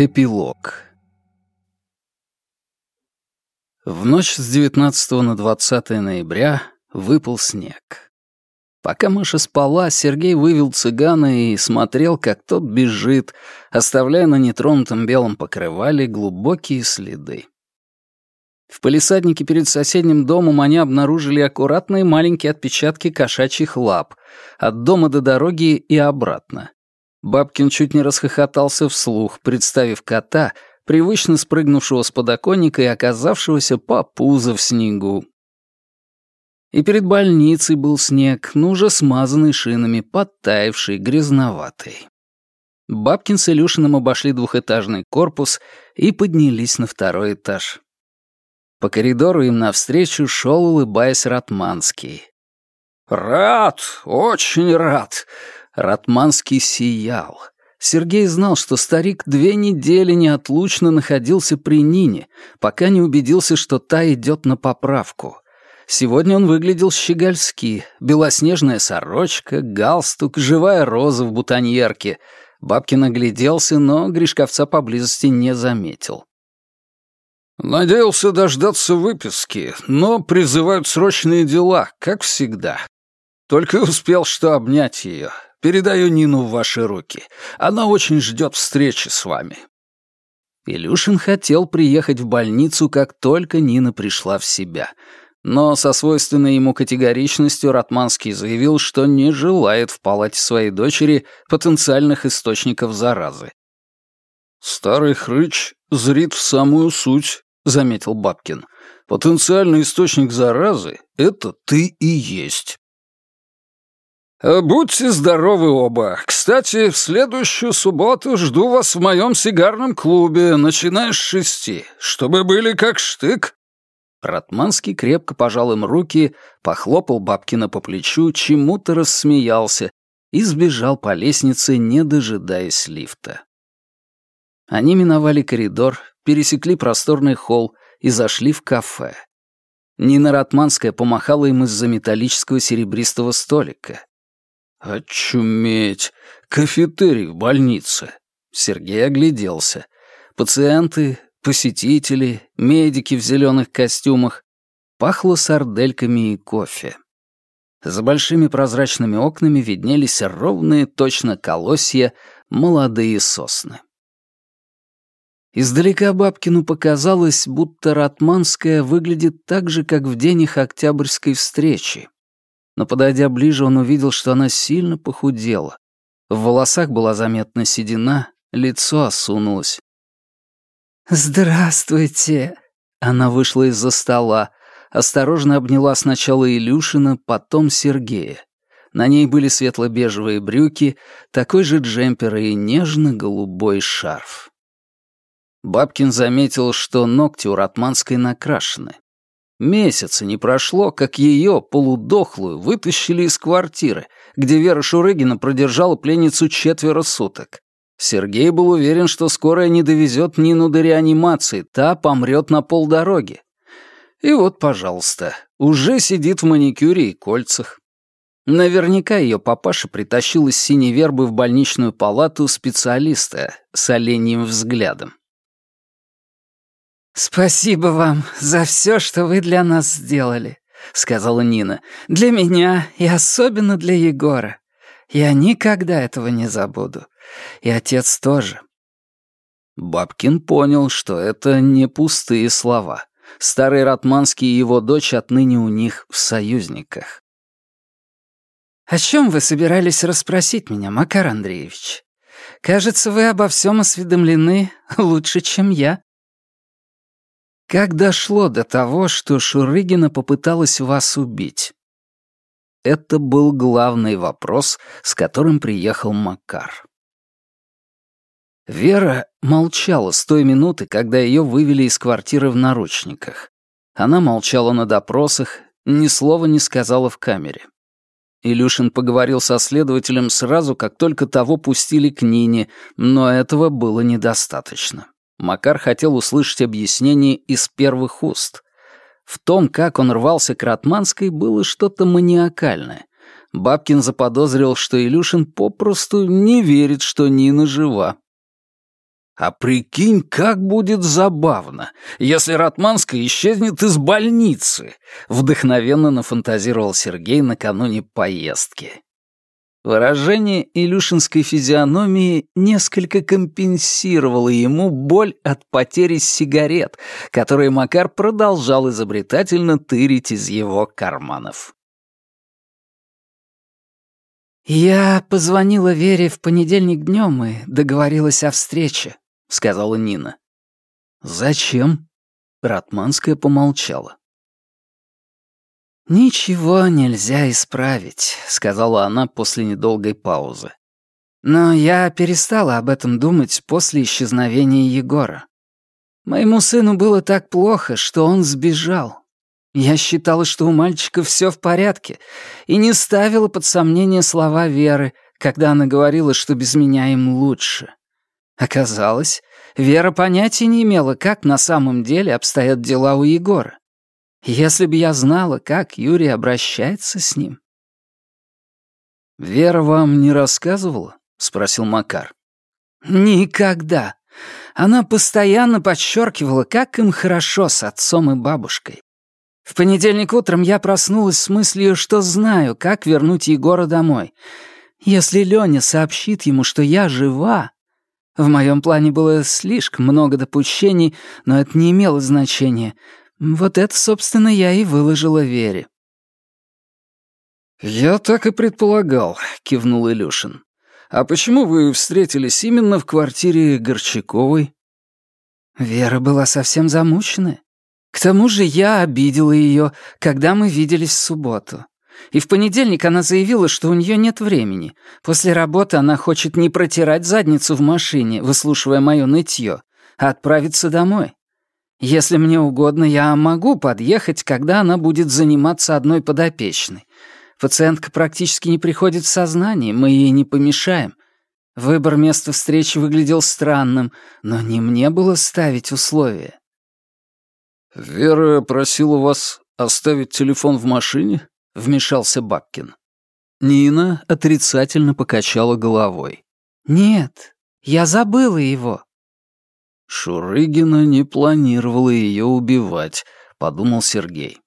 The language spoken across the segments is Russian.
Эпилог. В ночь с 19 на 20 ноября выпал снег. Пока Маша спала, Сергей вывел цыгана и смотрел, как тот бежит, оставляя на нетронутом белом покрывале глубокие следы. В палисаднике перед соседним домом они обнаружили аккуратные маленькие отпечатки кошачьих лап от дома до дороги и обратно. Бабкин чуть не расхохотался вслух, представив кота, привычно спрыгнувшего с подоконника и оказавшегося по пузо в снегу. И перед больницей был снег, но уже смазанный шинами, подтаявший, грязноватый. Бабкин с Илюшиным обошли двухэтажный корпус и поднялись на второй этаж. По коридору им навстречу шел, улыбаясь, Ратманский. «Рад, очень рад. Ратманский сиял. Сергей знал, что старик две недели неотлучно находился при Нине, пока не убедился, что та идет на поправку. Сегодня он выглядел щегольски. Белоснежная сорочка, галстук, живая роза в бутоньерке. Бабкин огляделся, но Гришковца поблизости не заметил. «Надеялся дождаться выписки, но призывают срочные дела, как всегда. Только успел что обнять ее. Передаю Нину в ваши руки. Она очень ждет встречи с вами». Илюшин хотел приехать в больницу, как только Нина пришла в себя. Но со свойственной ему категоричностью Ратманский заявил, что не желает в палате своей дочери потенциальных источников заразы. «Старый хрыч зрит в самую суть», — заметил Бабкин. «Потенциальный источник заразы — это ты и есть». Э, «Будьте здоровы оба. Кстати, в следующую субботу жду вас в моем сигарном клубе, начиная с шести, чтобы были как штык». Ратманский крепко пожал им руки, похлопал Бабкина по плечу, чему-то рассмеялся и сбежал по лестнице, не дожидаясь лифта. Они миновали коридор, пересекли просторный холл и зашли в кафе. Нина Ратманская помахала им из-за металлического серебристого столика. «Очуметь! Кафетерий в больнице!» Сергей огляделся. Пациенты, посетители, медики в зеленых костюмах. Пахло сардельками и кофе. За большими прозрачными окнами виднелись ровные, точно колосья, молодые сосны. Издалека Бабкину показалось, будто Ратманская выглядит так же, как в день их октябрьской встречи но, подойдя ближе, он увидел, что она сильно похудела. В волосах была заметна седина, лицо осунулось. «Здравствуйте!» Она вышла из-за стола, осторожно обняла сначала Илюшина, потом Сергея. На ней были светло-бежевые брюки, такой же джемпер и нежно-голубой шарф. Бабкин заметил, что ногти у Ратманской накрашены. Месяца не прошло, как ее, полудохлую, вытащили из квартиры, где Вера Шурыгина продержала пленницу четверо суток. Сергей был уверен, что скорая не довезет Нину до реанимации, та помрет на полдороги. И вот, пожалуйста, уже сидит в маникюре и кольцах. Наверняка ее папаша притащил из синей вербы в больничную палату специалиста с оленьим взглядом. «Спасибо вам за все, что вы для нас сделали», — сказала Нина. «Для меня и особенно для Егора. Я никогда этого не забуду. И отец тоже». Бабкин понял, что это не пустые слова. Старый Ратманский и его дочь отныне у них в союзниках. «О чем вы собирались расспросить меня, Макар Андреевич? Кажется, вы обо всем осведомлены лучше, чем я». Как дошло до того, что Шурыгина попыталась вас убить? Это был главный вопрос, с которым приехал Макар. Вера молчала с той минуты, когда ее вывели из квартиры в наручниках. Она молчала на допросах, ни слова не сказала в камере. Илюшин поговорил со следователем сразу, как только того пустили к Нине, но этого было недостаточно. Макар хотел услышать объяснение из первых уст. В том, как он рвался к Ратманской, было что-то маниакальное. Бабкин заподозрил, что Илюшин попросту не верит, что Нина жива. «А прикинь, как будет забавно, если Ратманская исчезнет из больницы!» — вдохновенно нафантазировал Сергей накануне поездки. Выражение Илюшинской физиономии несколько компенсировало ему боль от потери сигарет, которые Макар продолжал изобретательно тырить из его карманов. «Я позвонила Вере в понедельник днем и договорилась о встрече», — сказала Нина. «Зачем?» — Ратманская помолчала. «Ничего нельзя исправить», — сказала она после недолгой паузы. «Но я перестала об этом думать после исчезновения Егора. Моему сыну было так плохо, что он сбежал. Я считала, что у мальчика все в порядке, и не ставила под сомнение слова Веры, когда она говорила, что без меня им лучше. Оказалось, Вера понятия не имела, как на самом деле обстоят дела у Егора. Если бы я знала, как Юрий обращается с ним. «Вера вам не рассказывала?» — спросил Макар. «Никогда. Она постоянно подчеркивала, как им хорошо с отцом и бабушкой. В понедельник утром я проснулась с мыслью, что знаю, как вернуть Егора домой. Если Лёня сообщит ему, что я жива... В моем плане было слишком много допущений, но это не имело значения — вот это, собственно, я и выложила Вере. «Я так и предполагал», — кивнул Илюшин. «А почему вы встретились именно в квартире Горчаковой?» Вера была совсем замучена. К тому же я обидела ее, когда мы виделись в субботу. И в понедельник она заявила, что у нее нет времени. После работы она хочет не протирать задницу в машине, выслушивая мое нытье, а отправиться домой. Если мне угодно, я могу подъехать, когда она будет заниматься одной подопечной. Пациентка практически не приходит в сознание, мы ей не помешаем. Выбор места встречи выглядел странным, но не мне было ставить условия. «Вера просила вас оставить телефон в машине?» — вмешался Бабкин. Нина отрицательно покачала головой. «Нет, я забыла его. «Шурыгина не планировала ее убивать», — подумал Сергей.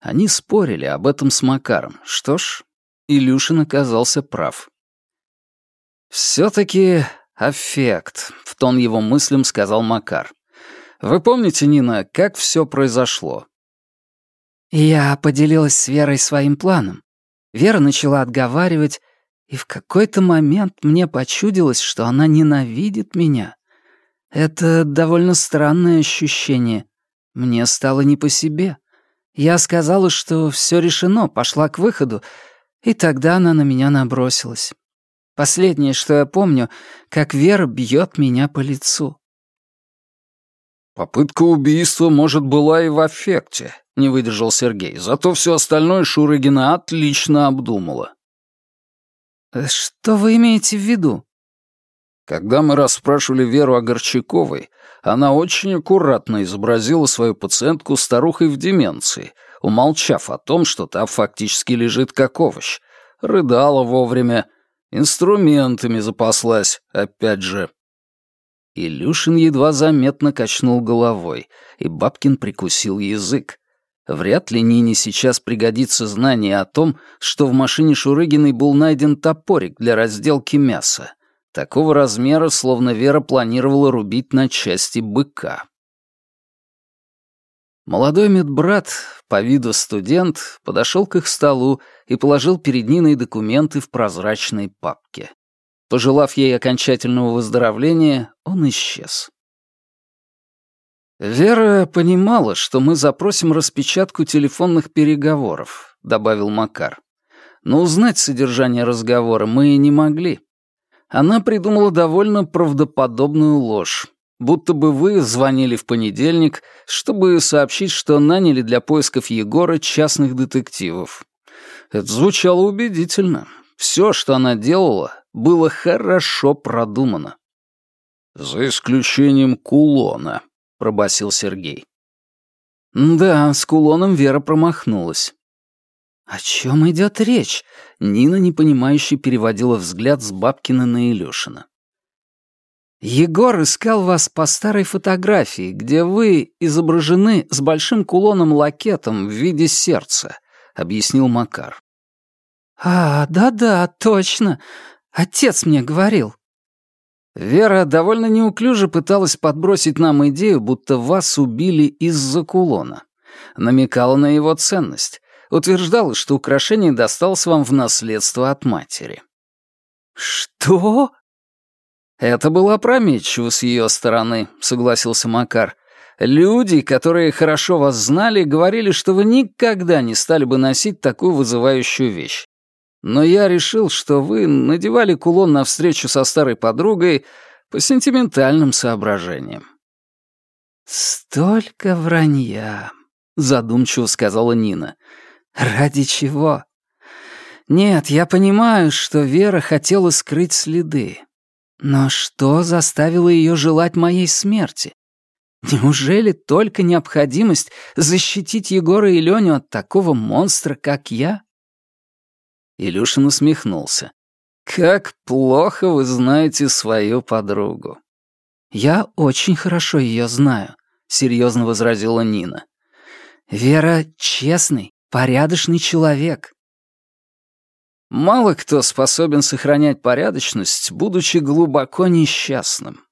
Они спорили об этом с Макаром. Что ж, Илюшин оказался прав. «Все-таки аффект», — в тон его мыслям сказал Макар. «Вы помните, Нина, как все произошло?» Я поделилась с Верой своим планом. Вера начала отговаривать, и в какой-то момент мне почудилось, что она ненавидит меня. Это довольно странное ощущение. Мне стало не по себе. Я сказала, что все решено, пошла к выходу, и тогда она на меня набросилась. Последнее, что я помню, как Вера бьет меня по лицу. «Попытка убийства, может, была и в аффекте», — не выдержал Сергей. «Зато все остальное Шурыгина отлично обдумала». Э, «Что вы имеете в виду?» Когда мы расспрашивали Веру о Горчаковой, она очень аккуратно изобразила свою пациентку старухой в деменции, умолчав о том, что та фактически лежит как овощ, рыдала вовремя, инструментами запаслась, опять же. Илюшин едва заметно качнул головой, и Бабкин прикусил язык. Вряд ли Нине сейчас пригодится знание о том, что в машине Шурыгиной был найден топорик для разделки мяса — такого размера, словно Вера планировала рубить на части быка. Молодой медбрат, по виду студент, подошел к их столу и положил перед Ниной документы в прозрачной папке. Пожелав ей окончательного выздоровления, он исчез. «Вера понимала, что мы запросим распечатку телефонных переговоров», — добавил Макар. «Но узнать содержание разговора мы и не могли она придумала довольно правдоподобную ложь. Будто бы вы звонили в понедельник, чтобы сообщить, что наняли для поисков Егора частных детективов. Это звучало убедительно. Все, что она делала, было хорошо продумано. «За исключением кулона», — пробасил Сергей. Да, с кулоном Вера промахнулась. «О чем идет речь?» — Нина, непонимающе, переводила взгляд с Бабкина на Илюшина. «Егор искал вас по старой фотографии, где вы изображены с большим кулоном-лакетом в виде сердца», — объяснил Макар. «А, да-да, точно. Отец мне говорил». Вера довольно неуклюже пыталась подбросить нам идею, будто вас убили из-за кулона намекала на его ценность, утверждала, что украшение досталось вам в наследство от матери. «Что?» «Это было опрометчиво с ее стороны», — согласился Макар. «Люди, которые хорошо вас знали, говорили, что вы никогда не стали бы носить такую вызывающую вещь. Но я решил, что вы надевали кулон на встречу со старой подругой по сентиментальным соображениям». «Столько вранья», — задумчиво сказала Нина. Ради чего? Нет, я понимаю, что Вера хотела скрыть следы. Но что заставило ее желать моей смерти? Неужели только необходимость защитить Егора и Леню от такого монстра, как я? Илюшин усмехнулся. «Как плохо вы знаете свою подругу». «Я очень хорошо ее знаю», — серьезно возразила Нина. «Вера — честный, порядочный человек. Мало кто способен сохранять порядочность, будучи глубоко несчастным.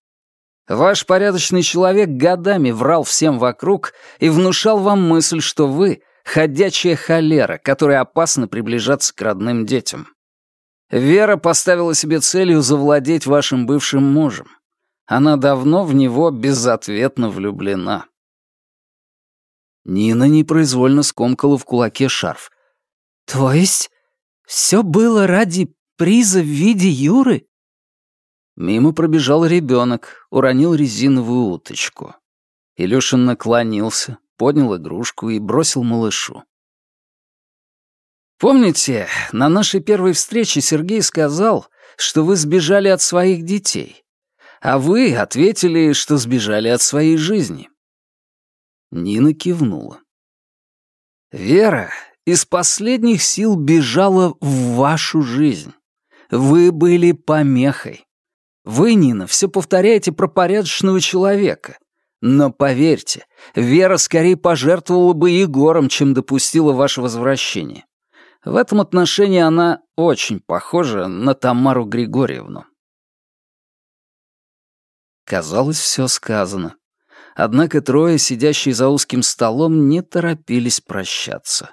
Ваш порядочный человек годами врал всем вокруг и внушал вам мысль, что вы — ходячая холера, которой опасно приближаться к родным детям. Вера поставила себе целью завладеть вашим бывшим мужем. Она давно в него безответно влюблена. Нина непроизвольно скомкала в кулаке шарф. «То есть все было ради приза в виде Юры?» Мимо пробежал ребенок, уронил резиновую уточку. Илюшин наклонился, поднял игрушку и бросил малышу. «Помните, на нашей первой встрече Сергей сказал, что вы сбежали от своих детей, а вы ответили, что сбежали от своей жизни. Нина кивнула. «Вера из последних сил бежала в вашу жизнь. Вы были помехой. Вы, Нина, все повторяете про порядочного человека. Но поверьте, Вера скорее пожертвовала бы Егором, чем допустила ваше возвращение. В этом отношении она очень похожа на Тамару Григорьевну. Казалось, все сказано. Однако трое, сидящие за узким столом, не торопились прощаться.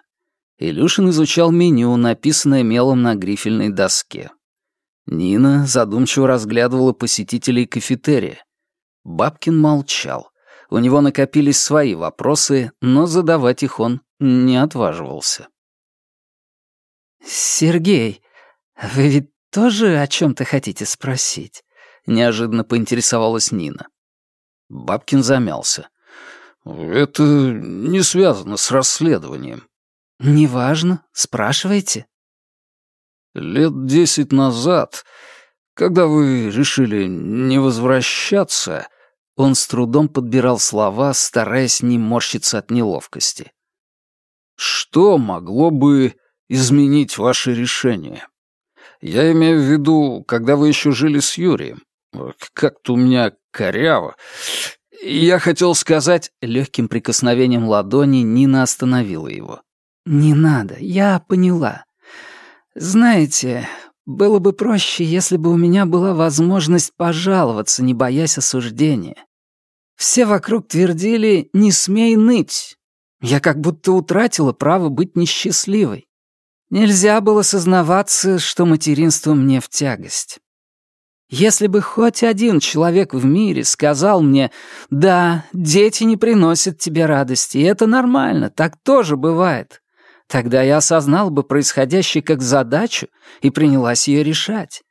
Илюшин изучал меню, написанное мелом на грифельной доске. Нина задумчиво разглядывала посетителей кафетерия. Бабкин молчал. У него накопились свои вопросы, но задавать их он не отваживался. «Сергей, вы ведь тоже о чем то хотите спросить?» — неожиданно поинтересовалась Нина. Бабкин замялся. «Это не связано с расследованием». «Неважно. Спрашивайте». «Лет десять назад, когда вы решили не возвращаться...» Он с трудом подбирал слова, стараясь не морщиться от неловкости. «Что могло бы изменить ваше решение? Я имею в виду, когда вы еще жили с Юрием. Как-то у меня коряво. Я хотел сказать...» Легким прикосновением ладони Нина остановила его. «Не надо, я поняла. Знаете, было бы проще, если бы у меня была возможность пожаловаться, не боясь осуждения. Все вокруг твердили «не смей ныть». Я как будто утратила право быть несчастливой. Нельзя было сознаваться, что материнство мне в тягость. Если бы хоть один человек в мире сказал мне, «Да, дети не приносят тебе радости, и это нормально, так тоже бывает», тогда я осознал бы происходящее как задачу и принялась ее решать.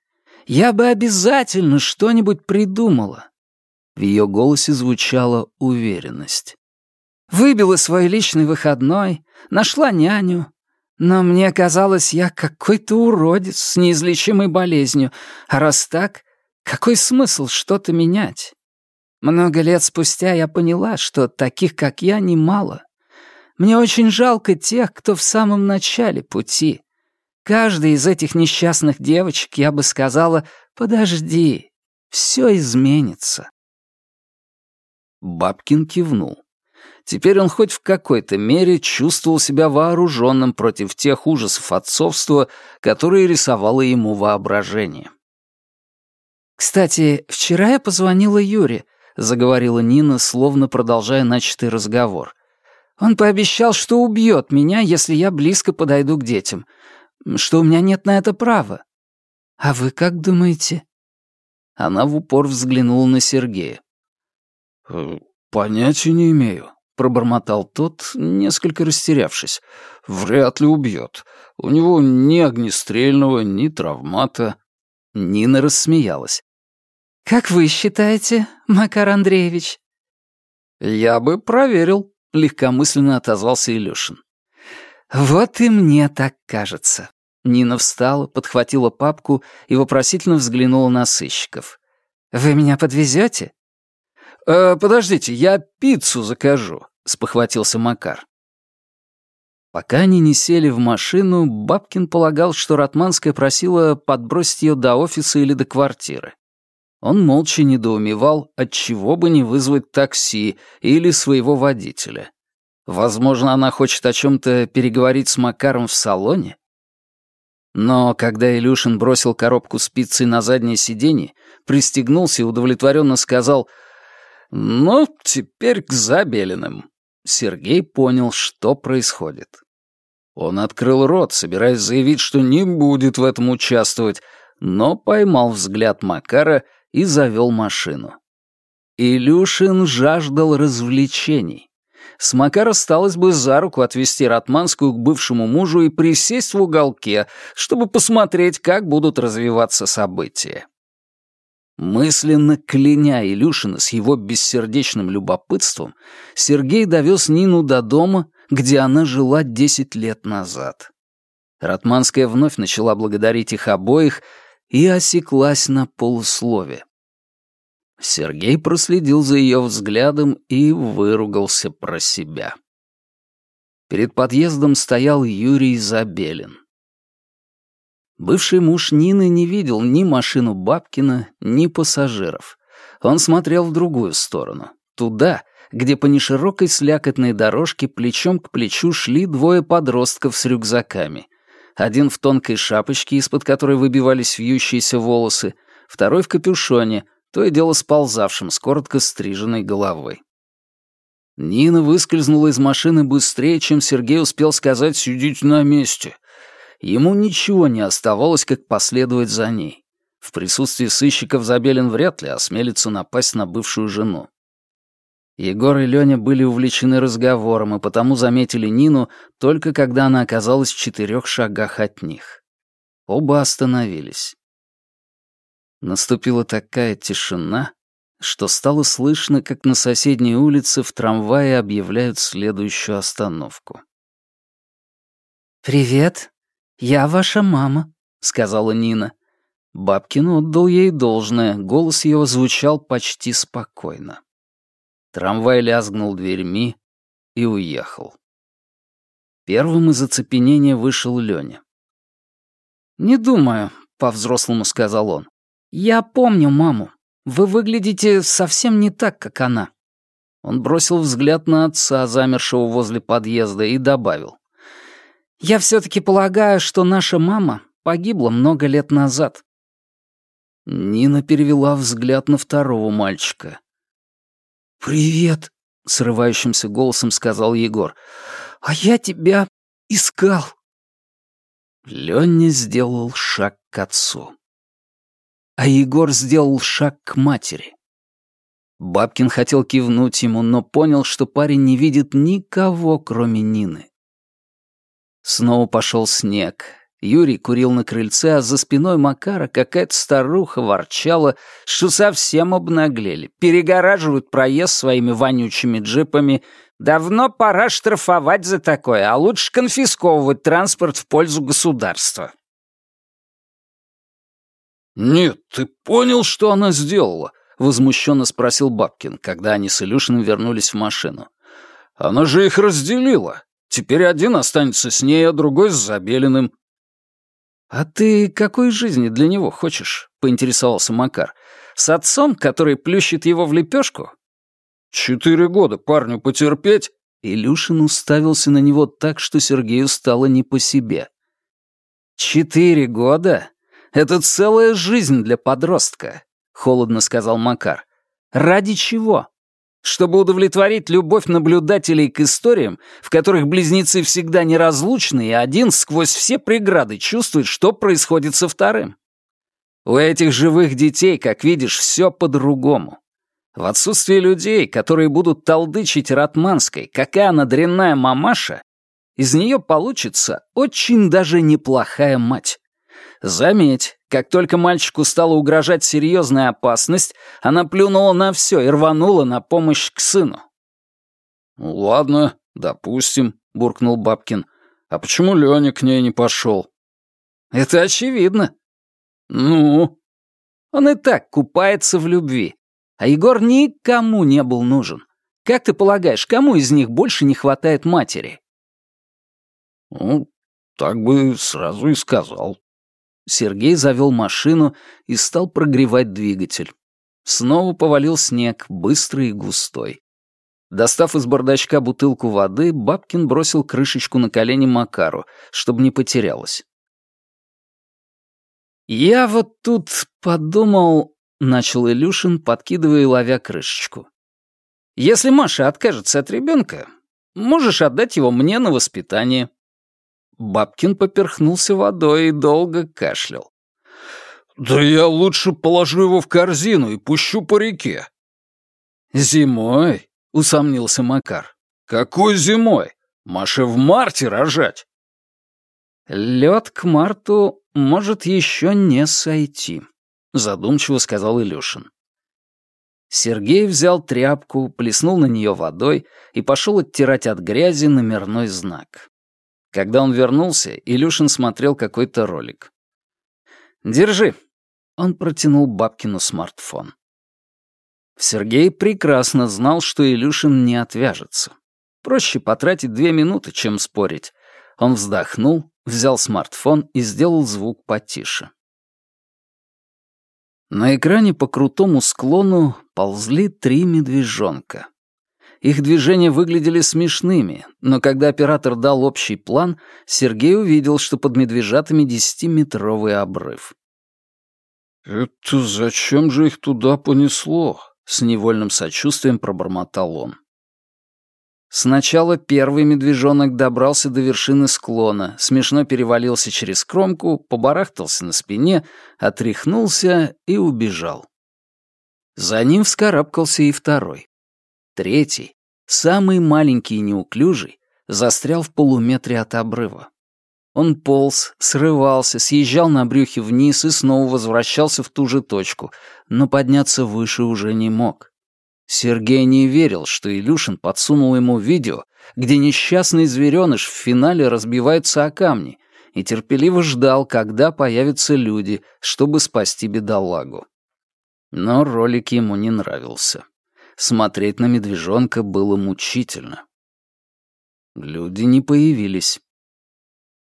Я бы обязательно что-нибудь придумала. В ее голосе звучала уверенность. Выбила свой личный выходной, нашла няню, но мне казалось, я какой-то уродец с неизлечимой болезнью, а раз так, какой смысл что-то менять? Много лет спустя я поняла, что таких, как я, немало. Мне очень жалко тех, кто в самом начале пути. Каждой из этих несчастных девочек я бы сказала «Подожди, все изменится». Бабкин кивнул. Теперь он хоть в какой-то мере чувствовал себя вооруженным против тех ужасов отцовства, которые рисовало ему воображение. «Кстати, вчера я позвонила Юре», — заговорила Нина, словно продолжая начатый разговор. «Он пообещал, что убьет меня, если я близко подойду к детям, что у меня нет на это права. А вы как думаете?» Она в упор взглянула на Сергея. «Э, «Понятия не имею», — пробормотал тот, несколько растерявшись. «Вряд ли убьет. У него ни огнестрельного, ни травмата». Нина рассмеялась. «Как вы считаете, Макар Андреевич?» «Я бы проверил», — легкомысленно отозвался Илюшин. «Вот и мне так кажется». Нина встала, подхватила папку и вопросительно взглянула на сыщиков. «Вы меня подвезете? «Э, «Подождите, я пиццу закажу», — спохватился Макар. Пока они не сели в машину, Бабкин полагал, что Ратманская просила подбросить ее до офиса или до квартиры. Он молча недоумевал, от чего бы не вызвать такси или своего водителя. Возможно, она хочет о чем-то переговорить с Макаром в салоне? Но когда Илюшин бросил коробку спицей на заднее сиденье, пристегнулся и удовлетворенно сказал «Ну, теперь к Забелиным», Сергей понял, что происходит. Он открыл рот, собираясь заявить, что не будет в этом участвовать, но поймал взгляд Макара и завел машину. Илюшин жаждал развлечений. С Макар осталось бы за руку отвезти Ратманскую к бывшему мужу и присесть в уголке, чтобы посмотреть, как будут развиваться события. Мысленно кляня Илюшина с его бессердечным любопытством, Сергей довез Нину до дома, где она жила 10 лет назад. Ратманская вновь начала благодарить их обоих и осеклась на полуслове. Сергей проследил за ее взглядом и выругался про себя. Перед подъездом стоял Юрий Забелин. Бывший муж Нины не видел ни машину Бабкина, ни пассажиров. Он смотрел в другую сторону, туда, где по неширокой слякотной дорожке плечом к плечу шли двое подростков с рюкзаками. Один в тонкой шапочке, из-под которой выбивались вьющиеся волосы, второй в капюшоне — то и дело сползавшим с коротко стриженной головой. Нина выскользнула из машины быстрее, чем Сергей успел сказать «сидите на месте». Ему ничего не оставалось, как последовать за ней. В присутствии сыщиков Забелин вряд ли осмелится напасть на бывшую жену. Егор и Лёня были увлечены разговором и потому заметили Нину только когда она оказалась в четырех шагах от них. Оба остановились. Наступила такая тишина, что стало слышно, как на соседней улице в трамвае объявляют следующую остановку. «Привет, я ваша мама», — сказала Нина. Бабкин отдал ей должное, голос его звучал почти спокойно. Трамвай лязгнул дверьми и уехал. Первым из оцепенения вышел Лёня. «Не думаю», — по-взрослому сказал он. «Я помню маму. Вы выглядите совсем не так, как она». Он бросил взгляд на отца, замершего возле подъезда, и добавил. «Я все-таки полагаю, что наша мама погибла много лет назад». Нина перевела взгляд на второго мальчика. «Привет», — срывающимся голосом сказал Егор. «А я тебя искал». Леня сделал шаг к отцу а Егор сделал шаг к матери. Бабкин хотел кивнуть ему, но понял, что парень не видит никого, кроме Нины. Снова пошел снег. Юрий курил на крыльце, а за спиной Макара какая-то старуха ворчала, что совсем обнаглели, перегораживают проезд своими вонючими джипами. Давно пора штрафовать за такое, а лучше конфисковывать транспорт в пользу государства. «Нет, ты понял, что она сделала?» — возмущенно спросил Бабкин, когда они с Илюшиным вернулись в машину. «Она же их разделила. Теперь один останется с ней, а другой с Забелиным». «А ты какой жизни для него хочешь?» — поинтересовался Макар. «С отцом, который плющит его в лепешку?» «Четыре года парню потерпеть?» Илюшин уставился на него так, что Сергею стало не по себе. «Четыре года? Это целая жизнь для подростка», — холодно сказал Макар. «Ради чего? Чтобы удовлетворить любовь наблюдателей к историям, в которых близнецы всегда неразлучны, и один сквозь все преграды чувствует, что происходит со вторым. У этих живых детей, как видишь, все по-другому. В отсутствие людей, которые будут толдычить Ратманской, какая она дрянная мамаша, из нее получится очень даже неплохая мать. Заметь, как только мальчику стала угрожать серьезная опасность, она плюнула на все и рванула на помощь к сыну. «Ну «Ладно, допустим», — буркнул Бабкин. «А почему Леня к ней не пошел?» «Это очевидно». «Ну?» «Он и так купается в любви. А Егор никому не был нужен. Как ты полагаешь, кому из них больше не хватает матери?» «Ну, так бы сразу и сказал», Сергей завел машину и стал прогревать двигатель. Снова повалил снег, быстрый и густой. Достав из бардачка бутылку воды, Бабкин бросил крышечку на колени Макару, чтобы не потерялась. «Я вот тут подумал...» — начал Илюшин, подкидывая и ловя крышечку. «Если Маша откажется от ребенка, можешь отдать его мне на воспитание». Бабкин поперхнулся водой и долго кашлял. «Да я лучше положу его в корзину и пущу по реке». «Зимой?» — усомнился Макар. «Какой зимой? Маше в марте рожать!» «Лед к марту может еще не сойти», — задумчиво сказал Илюшин. Сергей взял тряпку, плеснул на нее водой и пошел оттирать от грязи номерной знак. Когда он вернулся, Илюшин смотрел какой-то ролик. «Держи». Он протянул Бабкину смартфон. Сергей прекрасно знал, что Илюшин не отвяжется. Проще потратить две минуты, чем спорить. Он вздохнул, взял смартфон и сделал звук потише. На экране по крутому склону ползли три медвежонка. Их движения выглядели смешными, но когда оператор дал общий план, Сергей увидел, что под медвежатами десятиметровый обрыв. «Это зачем же их туда понесло?» — с невольным сочувствием пробормотал он. Сначала первый медвежонок добрался до вершины склона, смешно перевалился через кромку, побарахтался на спине, отряхнулся и убежал. За ним вскарабкался и второй. Третий, самый маленький и неуклюжий, застрял в полуметре от обрыва. Он полз, срывался, съезжал на брюхе вниз и снова возвращался в ту же точку, но подняться выше уже не мог. Сергей не верил, что Илюшин подсунул ему видео, где несчастный зверёныш в финале разбивается о камни, и терпеливо ждал, когда появятся люди, чтобы спасти бедолагу. Но ролик ему не нравился. Смотреть на медвежонка было мучительно. Люди не появились.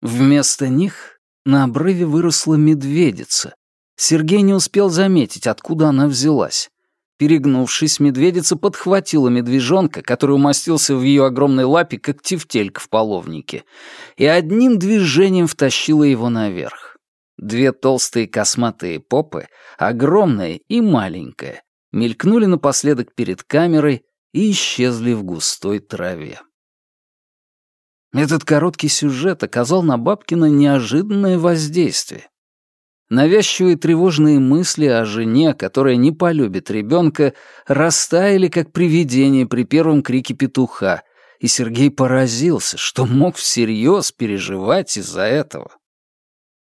Вместо них на обрыве выросла медведица. Сергей не успел заметить, откуда она взялась. Перегнувшись, медведица подхватила медвежонка, который умастился в ее огромной лапе, как тефтелька в половнике, и одним движением втащила его наверх. Две толстые косматые попы, огромная и маленькая, мелькнули напоследок перед камерой и исчезли в густой траве. Этот короткий сюжет оказал на Бабкина неожиданное воздействие. Навязчивые тревожные мысли о жене, которая не полюбит ребенка, растаяли как привидение при первом крике петуха, и Сергей поразился, что мог всерьез переживать из-за этого.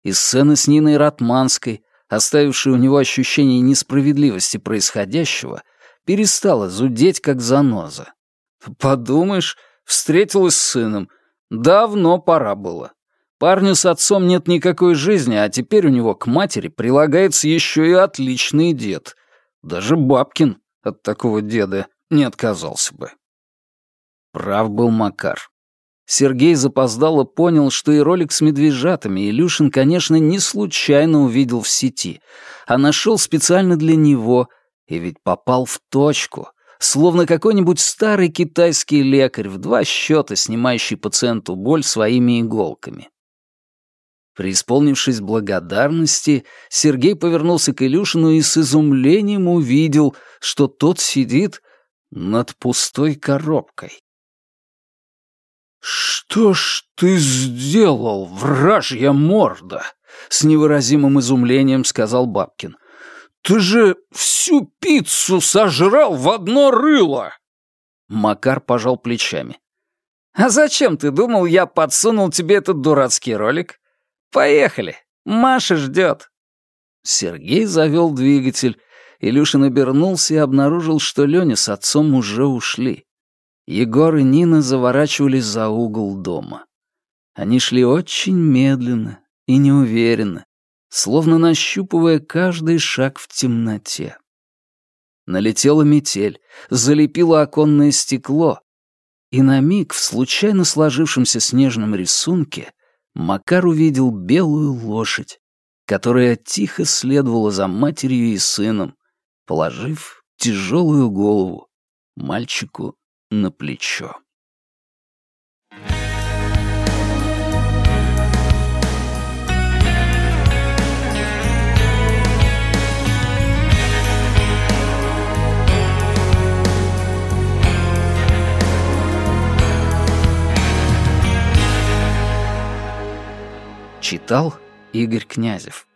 И сцены с Ниной Ратманской, оставившее у него ощущение несправедливости происходящего, перестало зудеть, как заноза. Подумаешь, встретилась с сыном. Давно пора было. Парню с отцом нет никакой жизни, а теперь у него к матери прилагается еще и отличный дед. Даже Бабкин от такого деда не отказался бы. Прав был Макар. Сергей запоздало понял, что и ролик с медвежатами Илюшин, конечно, не случайно увидел в сети, а нашел специально для него, и ведь попал в точку, словно какой-нибудь старый китайский лекарь в два счета, снимающий пациенту боль своими иголками. Преисполнившись благодарности, Сергей повернулся к Илюшину и с изумлением увидел, что тот сидит над пустой коробкой. «Что ж ты сделал, вражья морда?» — с невыразимым изумлением сказал Бабкин. «Ты же всю пиццу сожрал в одно рыло!» Макар пожал плечами. «А зачем ты думал, я подсунул тебе этот дурацкий ролик? Поехали, Маша ждет!» Сергей завел двигатель. Илюшин обернулся и обнаружил, что Леня с отцом уже ушли. Егор и Нина заворачивали за угол дома. Они шли очень медленно и неуверенно, словно нащупывая каждый шаг в темноте. Налетела метель, залепила оконное стекло, и на миг в случайно сложившемся снежном рисунке Макар увидел белую лошадь, которая тихо следовала за матерью и сыном, положив тяжелую голову мальчику на плечо. Читал Игорь Князев